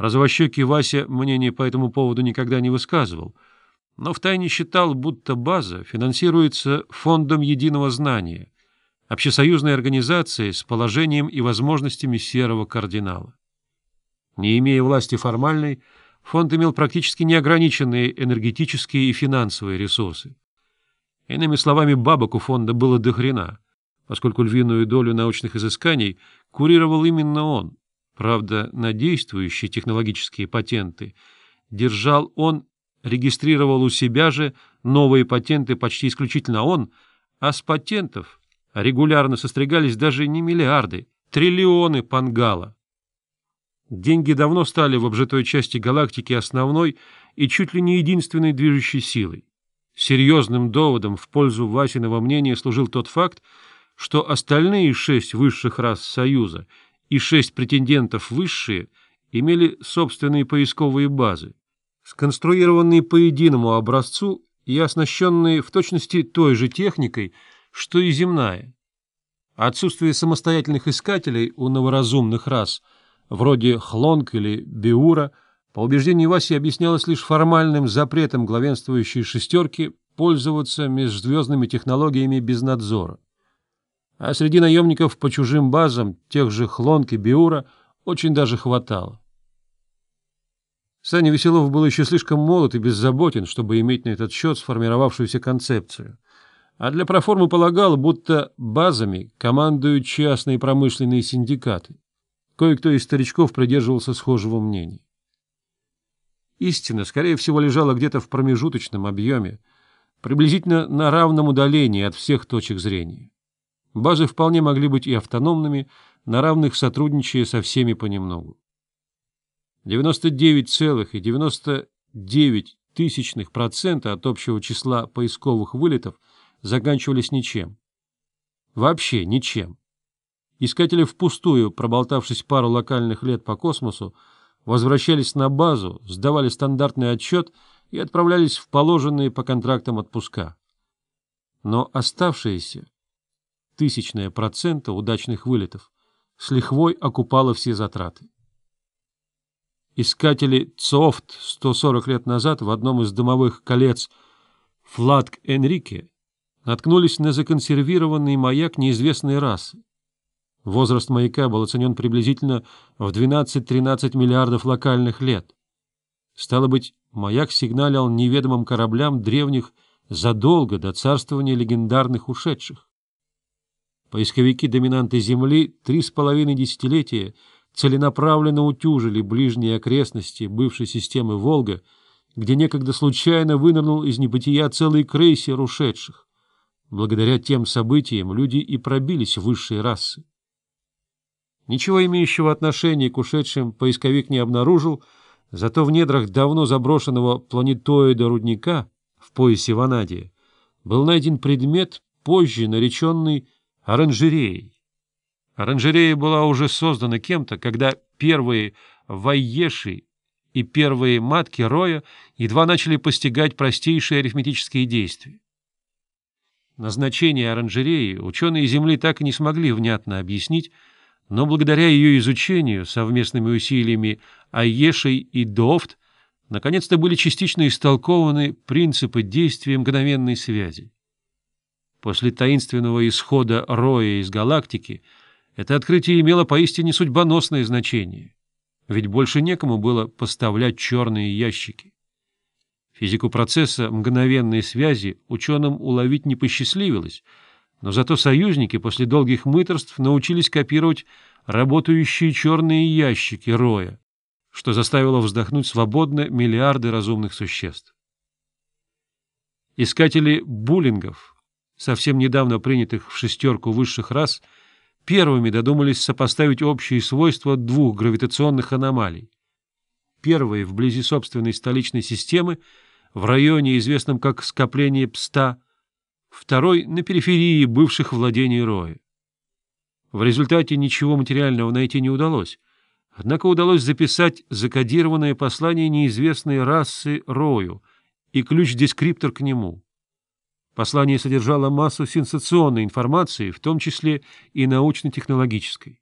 Развощекий Вася мнение по этому поводу никогда не высказывал, но втайне считал, будто база финансируется Фондом единого знания, общесоюзной организацией с положением и возможностями серого кардинала. Не имея власти формальной, фонд имел практически неограниченные энергетические и финансовые ресурсы. Иными словами, бабок у фонда было до хрена, поскольку львиную долю научных изысканий курировал именно он — правда, на действующие технологические патенты, держал он, регистрировал у себя же новые патенты почти исключительно он, а с патентов регулярно состригались даже не миллиарды, триллионы пангала. Деньги давно стали в обжитой части галактики основной и чуть ли не единственной движущей силой. Серьезным доводом в пользу Васиного мнения служил тот факт, что остальные шесть высших рас Союза — и шесть претендентов высшие имели собственные поисковые базы, сконструированные по единому образцу и оснащенные в точности той же техникой, что и земная. Отсутствие самостоятельных искателей у новоразумных рас, вроде Хлонг или Биура, по убеждению Васи объяснялось лишь формальным запретом главенствующей шестерки пользоваться межзвездными технологиями без надзора а среди наемников по чужим базам тех же Хлонки, Биура очень даже хватало. Саня Веселов был еще слишком молод и беззаботен, чтобы иметь на этот счет сформировавшуюся концепцию. А для проформы полагал, будто базами командуют частные промышленные синдикаты. Кое-кто из старичков придерживался схожего мнения. Истина, скорее всего, лежала где-то в промежуточном объеме, приблизительно на равном удалении от всех точек зрения. Базы вполне могли быть и автономными, на равных сотрудничая со всеми понемногу. 99,99 тысячных процента от общего числа поисковых вылетов заканчивались ничем. Вообще ничем. Искатели впустую, проболтавшись пару локальных лет по космосу, возвращались на базу, сдавали стандартный отчет и отправлялись в положенные по контрактам отпуска. Но оставшиеся тысячное процента удачных вылетов, с лихвой окупала все затраты. Искатели ЦОФТ 140 лет назад в одном из домовых колец Флатк Энрике наткнулись на законсервированный маяк неизвестной расы. Возраст маяка был оценен приблизительно в 12-13 миллиардов локальных лет. Стало быть, маяк сигналил неведомым кораблям древних задолго до царствования легендарных ушедших. Поисковики доминанты Земли три с половиной десятилетия целенаправленно утюжили ближние окрестности бывшей системы «Волга», где некогда случайно вынырнул из небытия целый крейсер ушедших. Благодаря тем событиям люди и пробились в высшие расы. Ничего имеющего отношения к ушедшим поисковик не обнаружил, зато в недрах давно заброшенного планетоида-рудника в поясе Ванадия был найден предмет, позже нареченный оранжереей. Оранжерея была уже создана кем-то, когда первые вайеши и первые матки Роя едва начали постигать простейшие арифметические действия. Назначение оранжереи ученые Земли так и не смогли внятно объяснить, но благодаря ее изучению совместными усилиями Айешей и Дофт наконец-то были частично истолкованы принципы действия мгновенной связи. После таинственного исхода Роя из галактики это открытие имело поистине судьбоносное значение, ведь больше некому было поставлять черные ящики. Физику процесса мгновенной связи ученым уловить не посчастливилось, но зато союзники после долгих мыторств научились копировать работающие черные ящики Роя, что заставило вздохнуть свободно миллиарды разумных существ. Искатели буллингов совсем недавно принятых в шестерку высших рас, первыми додумались сопоставить общие свойства двух гравитационных аномалий. Первая вблизи собственной столичной системы, в районе, известном как скопление Пста, второй — на периферии бывших владений Роя. В результате ничего материального найти не удалось, однако удалось записать закодированное послание неизвестной расы Рою и ключ-дескриптор к нему — Послание содержало массу сенсационной информации, в том числе и научно-технологической.